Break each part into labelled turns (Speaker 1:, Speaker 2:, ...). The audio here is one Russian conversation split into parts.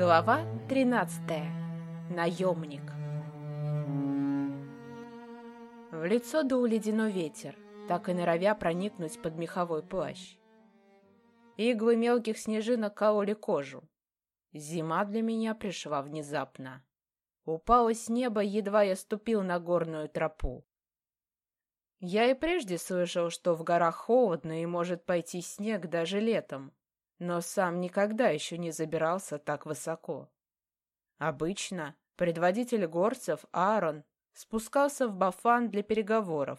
Speaker 1: Глава 13. Наемник. В лицо дул ледяной ветер, так и норовя проникнуть под меховой плащ. Иглы мелких снежинок кололи кожу. Зима для меня пришла внезапно. Упала с неба, едва я ступил на горную тропу. Я и прежде слышал, что в горах холодно и может пойти снег даже летом, но сам никогда еще не забирался так высоко. Обычно предводитель горцев Аарон спускался в Бафан для переговоров.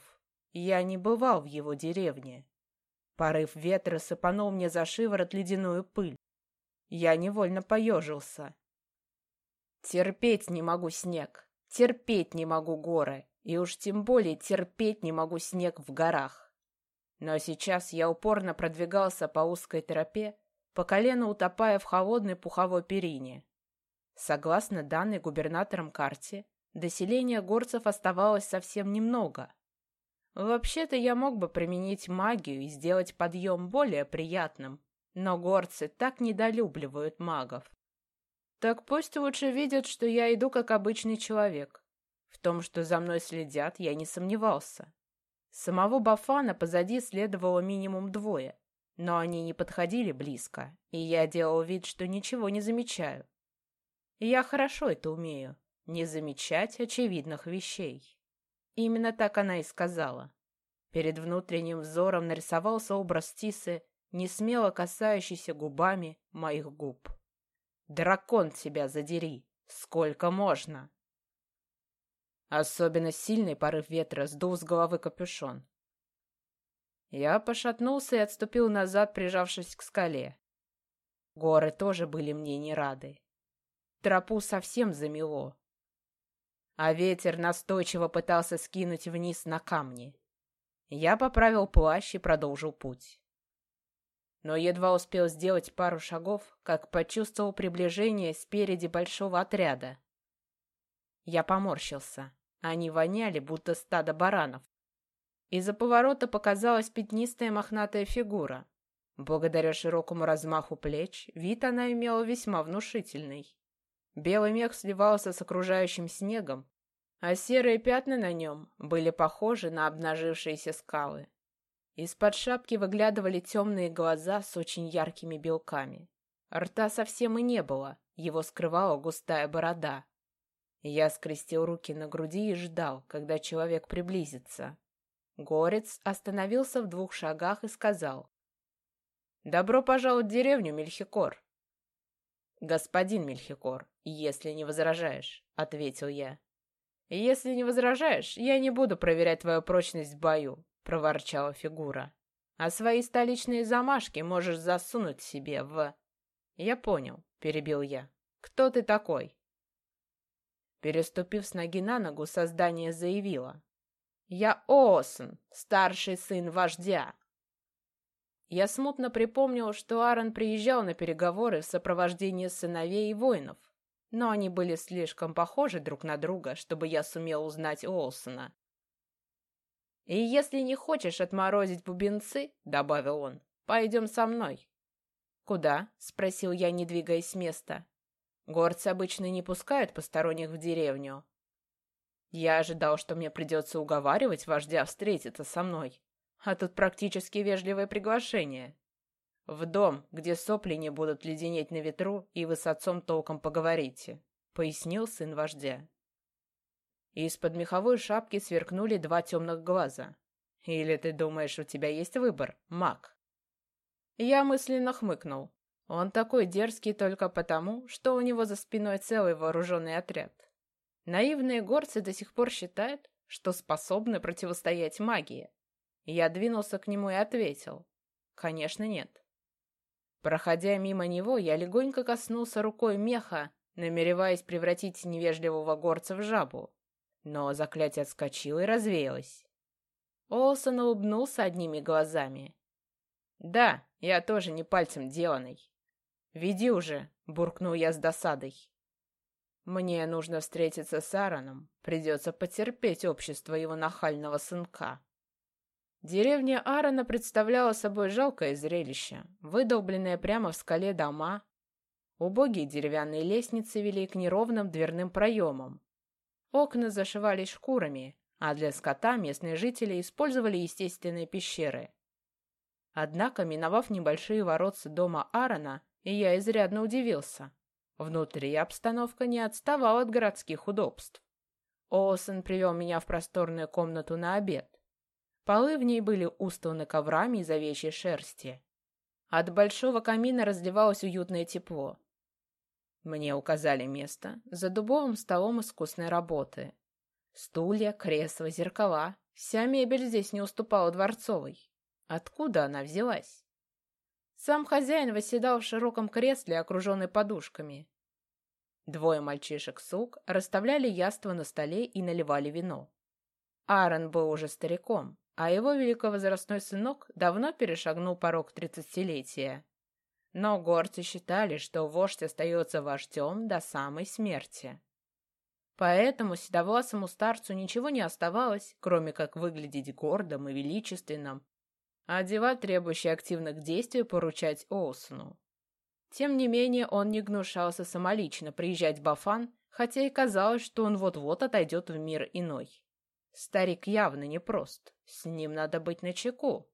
Speaker 1: Я не бывал в его деревне. Порыв ветра сыпанул мне за шиворот ледяную пыль. Я невольно поежился. Терпеть не могу снег, терпеть не могу горы, и уж тем более терпеть не могу снег в горах. Но сейчас я упорно продвигался по узкой тропе, по колено утопая в холодной пуховой перине. Согласно данной губернатором карте, до селения горцев оставалось совсем немного. Вообще-то я мог бы применить магию и сделать подъем более приятным, но горцы так недолюбливают магов. Так пусть лучше видят, что я иду как обычный человек. В том, что за мной следят, я не сомневался. Самого Бафана позади следовало минимум двое, но они не подходили близко, и я делал вид, что ничего не замечаю. я хорошо это умею, не замечать очевидных вещей. Именно так она и сказала. Перед внутренним взором нарисовался образ Тисы, не смело касающийся губами моих губ. «Дракон тебя задери! Сколько можно!» Особенно сильный порыв ветра сдул с головы капюшон. Я пошатнулся и отступил назад, прижавшись к скале. Горы тоже были мне не рады. Тропу совсем замело. А ветер настойчиво пытался скинуть вниз на камни. Я поправил плащ и продолжил путь. Но едва успел сделать пару шагов, как почувствовал приближение спереди большого отряда. Я поморщился. Они воняли, будто стадо баранов. Из-за поворота показалась пятнистая мохнатая фигура. Благодаря широкому размаху плеч, вид она имела весьма внушительный. Белый мех сливался с окружающим снегом, а серые пятна на нем были похожи на обнажившиеся скалы. Из-под шапки выглядывали темные глаза с очень яркими белками. Рта совсем и не было, его скрывала густая борода. Я скрестил руки на груди и ждал, когда человек приблизится. Горец остановился в двух шагах и сказал. «Добро пожаловать в деревню, Мельхикор!» «Господин Мельхикор, если не возражаешь», — ответил я. «Если не возражаешь, я не буду проверять твою прочность в бою», — проворчала фигура. «А свои столичные замашки можешь засунуть себе в...» «Я понял», — перебил я. «Кто ты такой?» Переступив с ноги на ногу, создание заявило. Я Оосен, старший сын вождя. Я смутно припомнил, что Аарон приезжал на переговоры в сопровождении сыновей и воинов, но они были слишком похожи друг на друга, чтобы я сумел узнать Олсона. «И если не хочешь отморозить бубенцы, — добавил он, — пойдем со мной». «Куда?» — спросил я, не двигаясь с места. «Горцы обычно не пускают посторонних в деревню, я ожидал, что мне придется уговаривать вождя встретиться со мной. А тут практически вежливое приглашение. В дом, где сопли не будут леденеть на ветру, и вы с отцом толком поговорите, — пояснил сын вождя. Из-под меховой шапки сверкнули два темных глаза. «Или ты думаешь, у тебя есть выбор, маг?» Я мысленно хмыкнул. Он такой дерзкий только потому, что у него за спиной целый вооруженный отряд. Наивные горцы до сих пор считают, что способны противостоять магии. Я двинулся к нему и ответил. Конечно, нет. Проходя мимо него, я легонько коснулся рукой меха, намереваясь превратить невежливого горца в жабу. Но заклятие отскочило и развеялось. Олсон улыбнулся одними глазами. «Да, я тоже не пальцем деланный». «Веди уже», — буркнул я с досадой. Мне нужно встретиться с Аароном. Придется потерпеть общество его нахального сынка. Деревня Аарона представляла собой жалкое зрелище. Выдолбленные прямо в скале дома, Убогие деревянные лестницы вели к неровным дверным проемам. Окна зашивались шкурами, а для скота местные жители использовали естественные пещеры. Однако, миновав небольшие воротцы дома Аарона, я изрядно удивился. Внутри обстановка не отставала от городских удобств. Оусон привел меня в просторную комнату на обед. Полы в ней были устланы коврами из овечьей шерсти. От большого камина разливалось уютное тепло. Мне указали место за дубовым столом искусной работы. Стулья, кресла, зеркала. Вся мебель здесь не уступала дворцовой. Откуда она взялась? Сам хозяин восседал в широком кресле, окруженный подушками. Двое мальчишек-сук расставляли яства на столе и наливали вино. Аарон был уже стариком, а его великовозрастной сынок давно перешагнул порог тридцатилетия. Но горцы считали, что вождь остается вождем до самой смерти. Поэтому седовласому старцу ничего не оставалось, кроме как выглядеть гордым и величественным, а дела, требующие активных действий, поручать Оусону. Тем не менее, он не гнушался самолично приезжать в Бафан, хотя и казалось, что он вот-вот отойдет в мир иной. Старик явно непрост, с ним надо быть начеку.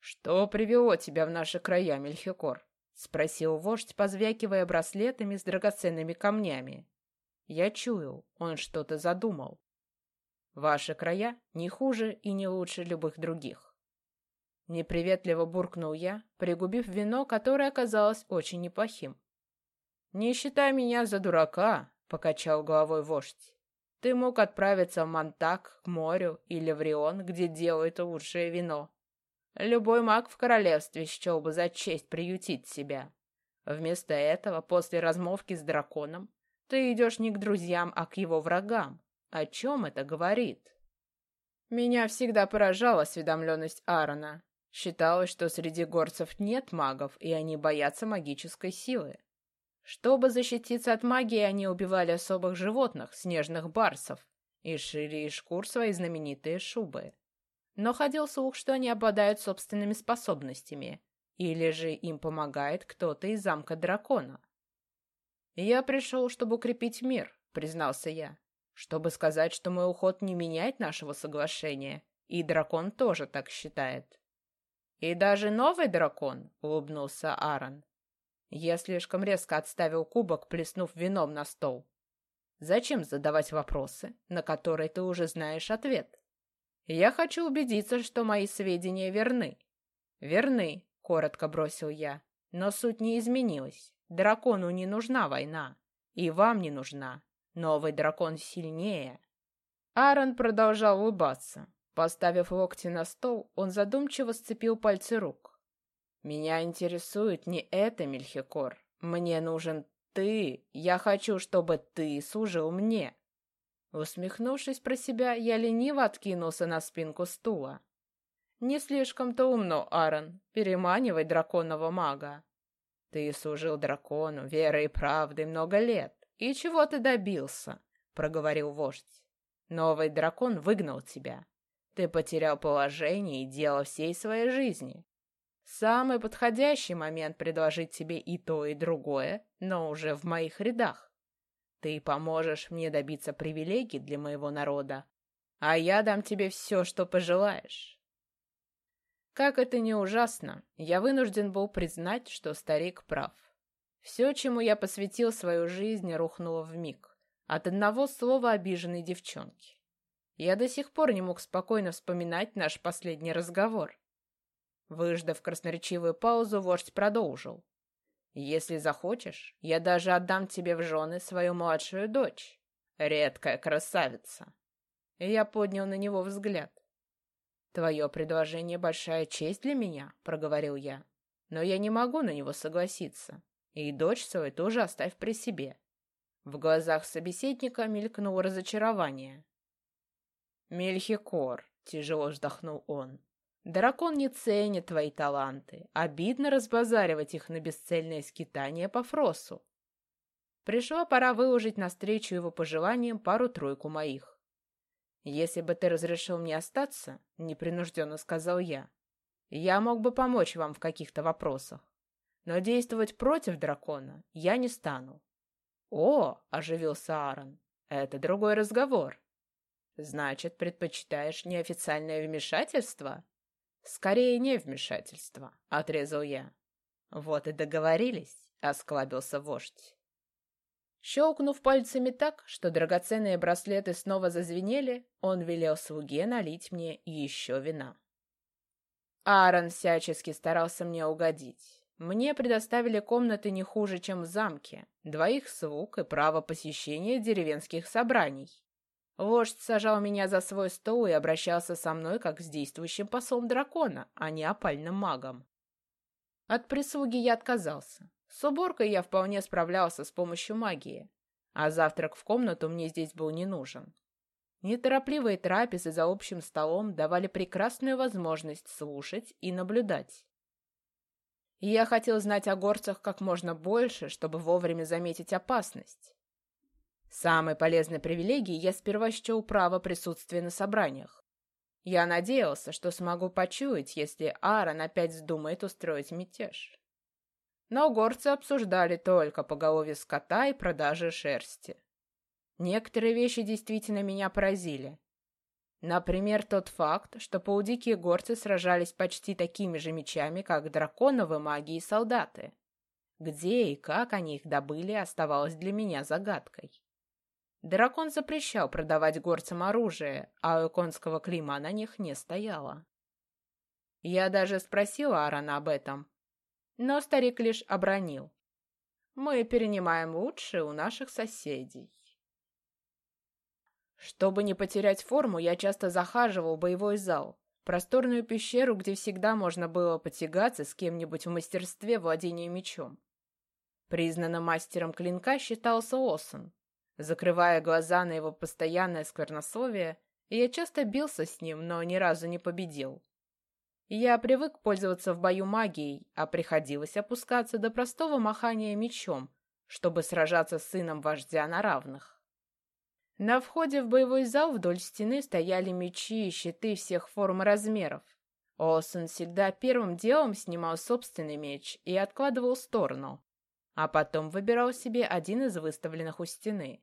Speaker 1: «Что привело тебя в наши края, Мельхикор?» — спросил вождь, позвякивая браслетами с драгоценными камнями. Я чуял, он что-то задумал. «Ваши края не хуже и не лучше любых других». Неприветливо буркнул я, пригубив вино, которое оказалось очень неплохим. «Не считай меня за дурака», — покачал головой вождь. «Ты мог отправиться в Монтак, к морю или в Рион, где делают лучшее вино. Любой маг в королевстве счел бы за честь приютить себя. Вместо этого, после размовки с драконом, ты идешь не к друзьям, а к его врагам. О чем это говорит? Меня всегда поражала осведомленность Аарона. Считалось, что среди горцев нет магов, и они боятся магической силы. Чтобы защититься от магии, они убивали особых животных, снежных барсов, и шили из шкур свои знаменитые шубы но ходил слух, что они обладают собственными способностями, или же им помогает кто-то из замка дракона. «Я пришел, чтобы укрепить мир», — признался я, «чтобы сказать, что мой уход не меняет нашего соглашения, и дракон тоже так считает». «И даже новый дракон», — улыбнулся Аарон. Я слишком резко отставил кубок, плеснув вином на стол. «Зачем задавать вопросы, на которые ты уже знаешь ответ?» Я хочу убедиться, что мои сведения верны. Верны, коротко бросил я. Но суть не изменилась. Дракону не нужна война. И вам не нужна. Новый дракон сильнее. Аарон продолжал улыбаться. Поставив локти на стол, он задумчиво сцепил пальцы рук. «Меня интересует не это, Мельхикор. Мне нужен ты. Я хочу, чтобы ты служил мне. Усмехнувшись про себя, я лениво откинулся на спинку стула. «Не слишком-то умно, Аарон, переманивать драконного мага. Ты служил дракону верой и правдой много лет. И чего ты добился?» — проговорил вождь. «Новый дракон выгнал тебя. Ты потерял положение и дело всей своей жизни. Самый подходящий момент предложить тебе и то, и другое, но уже в моих рядах. Ты поможешь мне добиться привилегий для моего народа, а я дам тебе все, что пожелаешь. Как это не ужасно, я вынужден был признать, что старик прав. Все, чему я посвятил свою жизнь, рухнуло в миг от одного слова обиженной девчонки. Я до сих пор не мог спокойно вспоминать наш последний разговор. Выждав красноречивую паузу, вождь продолжил. Если захочешь, я даже отдам тебе в жены свою младшую дочь. Редкая красавица. Я поднял на него взгляд. «Твое предложение — большая честь для меня», — проговорил я. «Но я не могу на него согласиться. И дочь свою тоже оставь при себе». В глазах собеседника мелькнуло разочарование. «Мельхикор», — тяжело вздохнул он, Дракон не ценит твои таланты. Обидно разбазаривать их на бесцельное скитание по фросу. Пришла пора выложить навстречу его пожеланиям пару-тройку моих. «Если бы ты разрешил мне остаться», — непринужденно сказал я, — «я мог бы помочь вам в каких-то вопросах. Но действовать против дракона я не стану. «О!» — оживился Аарон. «Это другой разговор». «Значит, предпочитаешь неофициальное вмешательство?» «Скорее не вмешательство», — отрезал я. «Вот и договорились», — осклабился вождь. Щелкнув пальцами так, что драгоценные браслеты снова зазвенели, он велел слуге налить мне еще вина. Аарон всячески старался мне угодить. Мне предоставили комнаты не хуже, чем в замке, двоих слуг и право посещения деревенских собраний. Вождь сажал меня за свой стол и обращался со мной как с действующим послом дракона, а не опальным магом. От прислуги я отказался. С уборкой я вполне справлялся с помощью магии, а завтрак в комнату мне здесь был не нужен. Неторопливые трапезы за общим столом давали прекрасную возможность слушать и наблюдать. Я хотел знать о горцах как можно больше, чтобы вовремя заметить опасность. Самой полезной привилегией я сперва счел право присутствия на собраниях. Я надеялся, что смогу почуять, если Аарон опять вздумает устроить мятеж. Но горцы обсуждали только поголовье скота и продажи шерсти. Некоторые вещи действительно меня поразили. Например, тот факт, что паудикие горцы сражались почти такими же мечами, как драконовые маги и солдаты. Где и как они их добыли, оставалось для меня загадкой. Дракон запрещал продавать горцам оружие, а у конского клима на них не стояло. Я даже спросила Аарона об этом, но старик лишь обронил. Мы перенимаем лучшее у наших соседей. Чтобы не потерять форму, я часто захаживал в боевой зал, просторную пещеру, где всегда можно было потягаться с кем-нибудь в мастерстве владения мечом. Признанным мастером клинка считался Осон. Закрывая глаза на его постоянное сквернословие, я часто бился с ним, но ни разу не победил. Я привык пользоваться в бою магией, а приходилось опускаться до простого махания мечом, чтобы сражаться с сыном вождя на равных. На входе в боевой зал вдоль стены стояли мечи и щиты всех форм и размеров. Олсен всегда первым делом снимал собственный меч и откладывал в сторону, а потом выбирал себе один из выставленных у стены.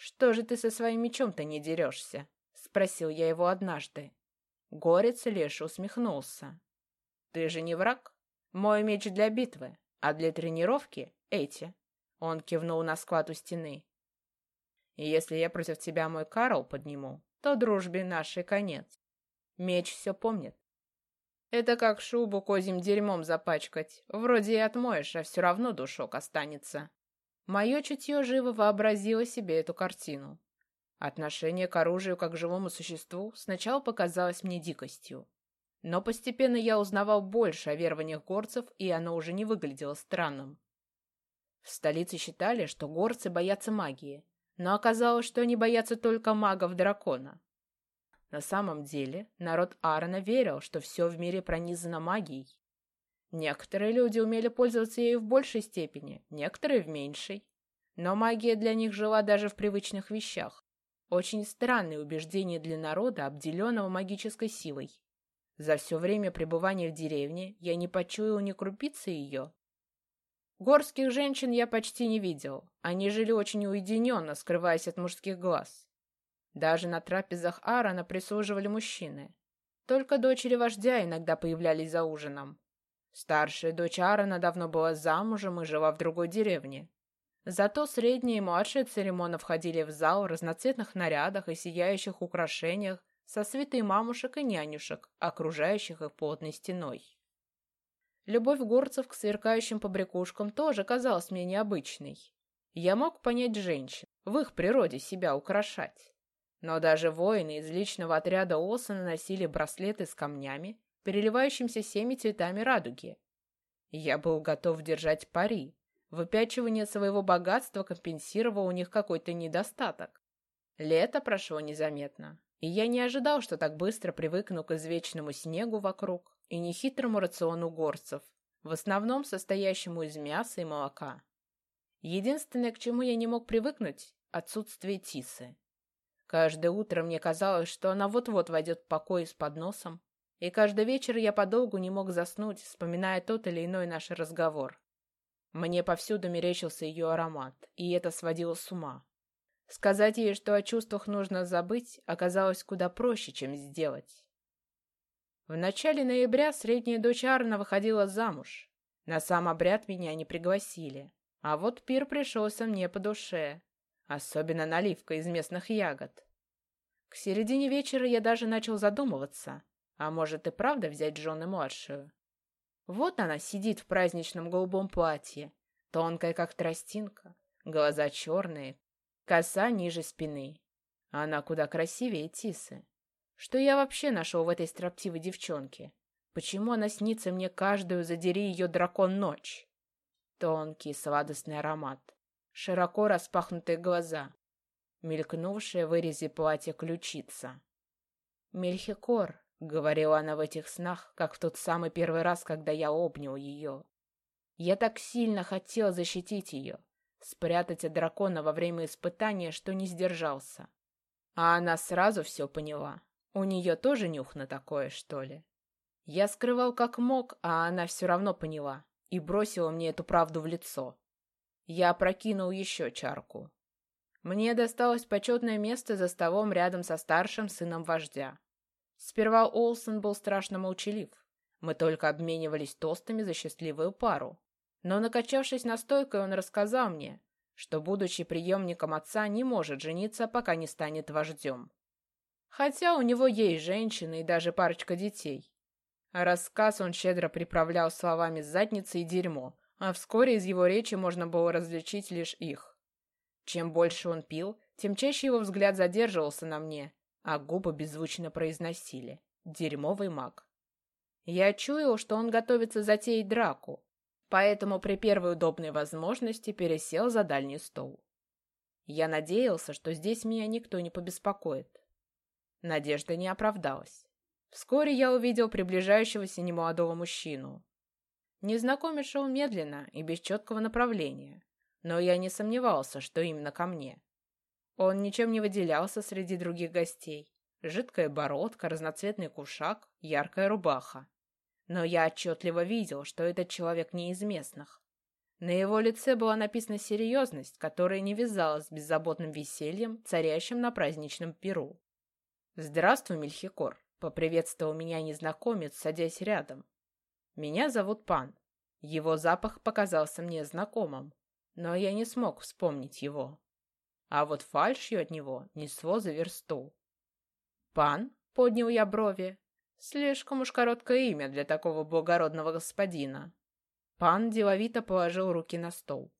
Speaker 1: «Что же ты со своим мечом-то не дерешься?» — спросил я его однажды. Горец лишь усмехнулся. «Ты же не враг? Мой меч для битвы, а для тренировки — эти». Он кивнул на склад у стены. Если я против тебя мой Карл подниму, то дружбе нашей конец. Меч все помнит. Это как шубу козьим дерьмом запачкать. Вроде и отмоешь, а все равно душок останется. Мое чутье живо вообразило себе эту картину. Отношение к оружию как к живому существу сначала показалось мне дикостью. Но постепенно я узнавал больше о верованиях горцев, и оно уже не выглядело странным. В столице считали, что горцы боятся магии, но оказалось, что они боятся только магов дракона. На самом деле, народ Аарона верил, что все в мире пронизано магией. Некоторые люди умели пользоваться ею в большей степени, некоторые в меньшей. Но магия для них жила даже в привычных вещах. Очень странное убеждение для народа, обделенного магической силой. За все время пребывания в деревне я не почуял ни крупицы ее, Горских женщин я почти не видел. Они жили очень уединенно, скрываясь от мужских глаз. Даже на трапезах Аарона прислуживали мужчины. Только дочери вождя иногда появлялись за ужином. Старшая дочь Аарона давно была замужем и жила в другой деревне. Зато средние и младшие церемонно входили в зал в разноцветных нарядах и сияющих украшениях со свитой мамушек и нянюшек, окружающих их плотной стеной. Любовь горцев к сверкающим побрякушкам тоже казалась мне необычной. Я мог понять женщин, в их природе себя украшать. Но даже воины из личного отряда Осана носили браслеты с камнями, переливающимися всеми цветами радуги. Я был готов держать пари. Выпячивание своего богатства компенсировало у них какой-то недостаток. Лето прошло незаметно, и я не ожидал, что так быстро привыкну к извечному снегу вокруг, и нехитрому рациону горцев, в основном состоящему из мяса и молока. Единственное, к чему я не мог привыкнуть – отсутствие Тисы. Каждое утро мне казалось, что она вот-вот войдет в покой с подносом, И каждый вечер я подолгу не мог заснуть, вспоминая тот или иной наш разговор. Мне повсюду мерещился ее аромат, и это сводило с ума. Сказать ей, что о чувствах нужно забыть, оказалось куда проще, чем сделать. В начале ноября средняя дочь Арна выходила замуж. На сам обряд меня не пригласили. А вот пир пришелся мне по душе. Особенно наливка из местных ягод. К середине вечера я даже начал задумываться, а может и правда взять жены младшую. Вот она сидит в праздничном голубом платье, тонкая, как тростинка, глаза черные, коса ниже спины. Она куда красивее Тисы. Что я вообще нашел в этой строптивой девчонке? Почему она снится мне каждую, задери ее дракон ночь? Тонкий сладостный аромат, широко распахнутые глаза, мелькнувшая в вырезе платья ключица. Мельхикор, — говорила она в этих снах, как в тот самый первый раз, когда я обнял ее. Я так сильно хотел защитить ее, спрятать от дракона во время испытания, что не сдержался. А она сразу все поняла. У нее тоже нюх на такое, что ли? Я скрывал как мог, а она все равно поняла и бросила мне эту правду в лицо. Я опрокинул еще чарку. Мне досталось почетное место за столом рядом со старшим сыном вождя. Сперва Олсен был страшно молчалив. Мы только обменивались тостами за счастливую пару. Но, накачавшись настойкой, он рассказал мне, что, будучи преемником отца, не может жениться, пока не станет вождем. Хотя у него есть женщина и даже парочка детей. рассказ он щедро приправлял словами «задница» и «дерьмо», а вскоре из его речи можно было различить лишь их. Чем больше он пил, тем чаще его взгляд задерживался на мне, а губы беззвучно произносили «дерьмовый маг». Я чуял, что он готовится затеять драку, поэтому при первой удобной возможности пересел за дальний стол. Я надеялся, что здесь меня никто не побеспокоит. Надежда не оправдалась. Вскоре я увидел приближающегося немолодого мужчину. Незнакомец шел медленно и без четкого направления, но я не сомневался, что именно ко мне. Он ничем не выделялся среди других гостей. Жидкая бородка, разноцветный кушак, яркая рубаха. Но я отчетливо видел, что этот человек не из местных. На его лице была написана серьезность, которая не вязалась с беззаботным весельем, царящим на праздничном перу. «Здравствуй, Мельхикор», — поприветствовал меня незнакомец, садясь рядом. «Меня зовут Пан. Его запах показался мне знакомым, но я не смог вспомнить его а вот фальшью от него несло за версту. «Пан?» — поднял я брови. «Слишком уж короткое имя для такого благородного господина». Пан деловито положил руки на стол.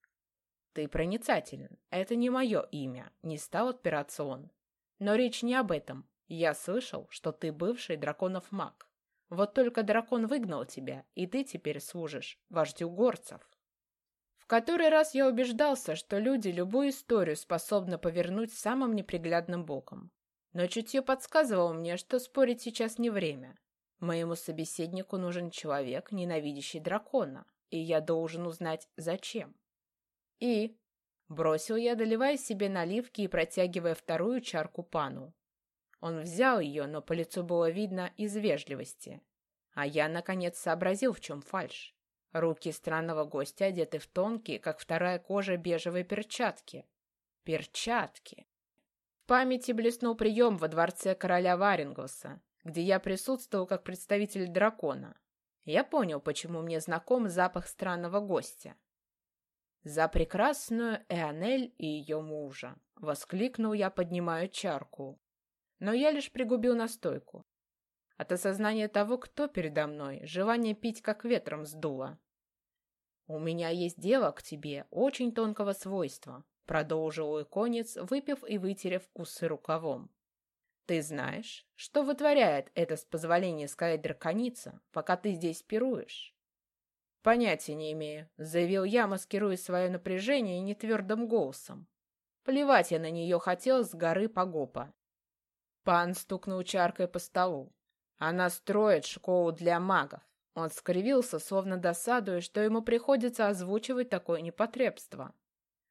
Speaker 1: «Ты проницателен. Это не мое имя», — не стал отпираться он. «Но речь не об этом. Я слышал, что ты бывший драконов маг. Вот только дракон выгнал тебя, и ты теперь служишь вождю горцев» который раз я убеждался, что люди любую историю способны повернуть самым неприглядным боком. Но чутье подсказывало мне, что спорить сейчас не время. Моему собеседнику нужен человек, ненавидящий дракона, и я должен узнать, зачем. И... Бросил я, доливая себе наливки и протягивая вторую чарку пану. Он взял ее, но по лицу было видно из вежливости. А я, наконец, сообразил, в чем фальшь. Руки странного гостя одеты в тонкие, как вторая кожа, бежевые перчатки. Перчатки. В памяти блеснул прием во дворце короля Варингоса, где я присутствовал как представитель дракона. Я понял, почему мне знаком запах странного гостя. «За прекрасную Эонель и ее мужа!» — воскликнул я, поднимая чарку. Но я лишь пригубил настойку. От осознания того, кто передо мной, желание пить как ветром сдуло. «У меня есть дело к тебе очень тонкого свойства», — продолжил иконец, выпив и вытерев усы рукавом. «Ты знаешь, что вытворяет это, с позволения сказать, драконица, пока ты здесь пируешь?» «Понятия не имею», — заявил я, маскируя свое напряжение нетвердым голосом. Плевать я на нее хотел с горы Погопа. Пан стукнул чаркой по столу. Она строит школу для магов. Он скривился, словно досадуя, что ему приходится озвучивать такое непотребство.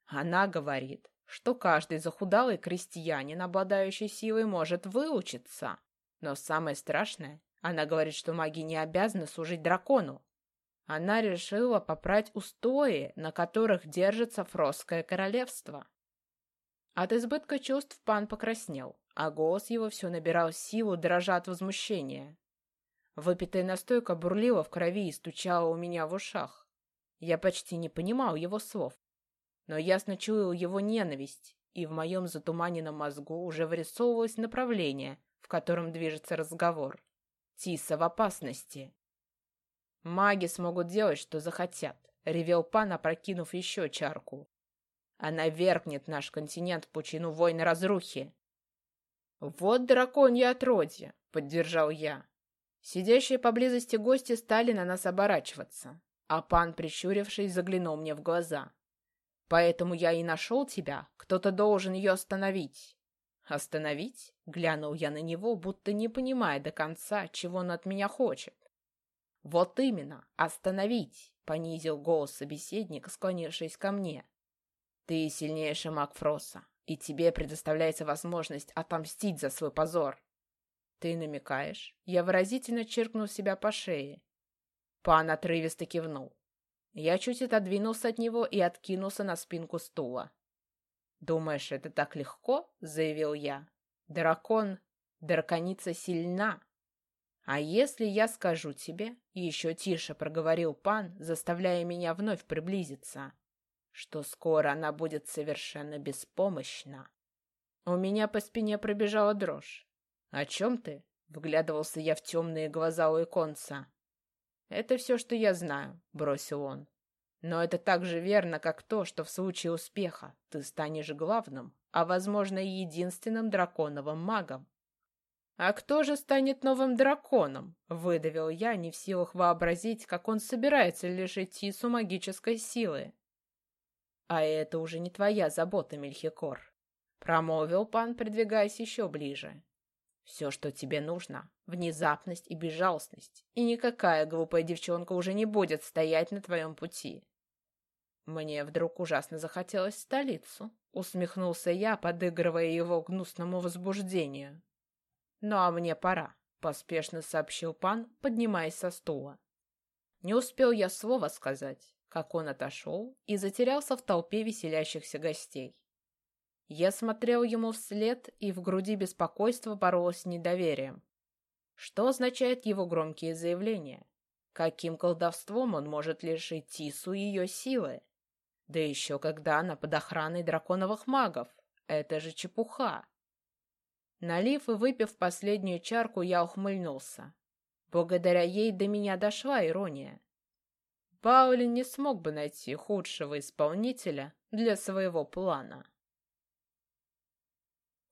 Speaker 1: Она говорит, что каждый захудалый крестьянин, обладающий силой, может выучиться. Но самое страшное, Она говорит, что маги не обязаны служить дракону. Она решила попрать устои, на которых держится Фросское королевство. От избытка чувств пан покраснел, а голос его все набирал силу, дрожа от возмущения. Выпитая настойка бурлила в крови и стучала у меня в ушах. Я почти не понимал его слов, но ясно чуял его ненависть, и в моем затуманенном мозгу уже вырисовывалось направление, в котором движется разговор. Тиса в опасности. Маги смогут делать, что захотят, ревел пан, опрокинув еще чарку. Она вергнет наш континент в пучину войны разрухи. Вот драконье отродье, поддержал я. Сидящие поблизости гости стали на нас оборачиваться, а пан, прищурившись, заглянул мне в глаза. Поэтому я и нашел тебя, кто-то должен ее остановить. Остановить? Глянул я на него, будто не понимая до конца, чего он от меня хочет. «Вот именно, остановить!» — понизил голос собеседник, склонившись ко мне. «Ты сильнейший маг Фроса, и тебе предоставляется возможность отомстить за свой позор». «Ты намекаешь?» Я выразительно чиркнул себя по шее. Пан отрывисто кивнул. Я чуть отодвинулся от него и откинулся на спинку стула. «Думаешь, это так легко?» — заявил я. «Дракон, драконица сильна, «А если я скажу тебе?» — еще тише проговорил пан, заставляя меня вновь приблизиться, что скоро она будет совершенно беспомощна. У меня по спине пробежала дрожь. «О чем ты?» — вглядывался я в темные глаза у иконца. «Это все, что я знаю», — бросил он. «Но это так же верно, как то, что в случае успеха ты станешь главным, а, возможно, и единственным драконовым магом. «А кто же станет новым драконом?» — выдавил я, не в силах вообразить, как он собирается лишить Тису магической силы. «А это уже не твоя забота, Мельхикор», — промолвил пан, придвигаясь еще ближе. «Все, что тебе нужно — внезапность и безжалостность, и никакая глупая девчонка уже не будет стоять на твоем пути». Мне вдруг ужасно захотелось в столицу, — усмехнулся я, подыгрывая его гнусному возбуждению. «Ну а мне пора», — поспешно сообщил пан, поднимаясь со стула. Не успел я слова сказать, как он отошел и затерялся в толпе веселящихся гостей. Я смотрел ему вслед, и в груди беспокойство боролось с недоверием. Что означает его громкие заявления? Каким колдовством он может лишить Тису ее силы? Да еще когда она под охраной драконовых магов. Это же чепуха. Налив и выпив последнюю чарку, я ухмыльнулся. Благодаря ей до меня дошла ирония. Паулин не смог бы найти худшего исполнителя для своего плана.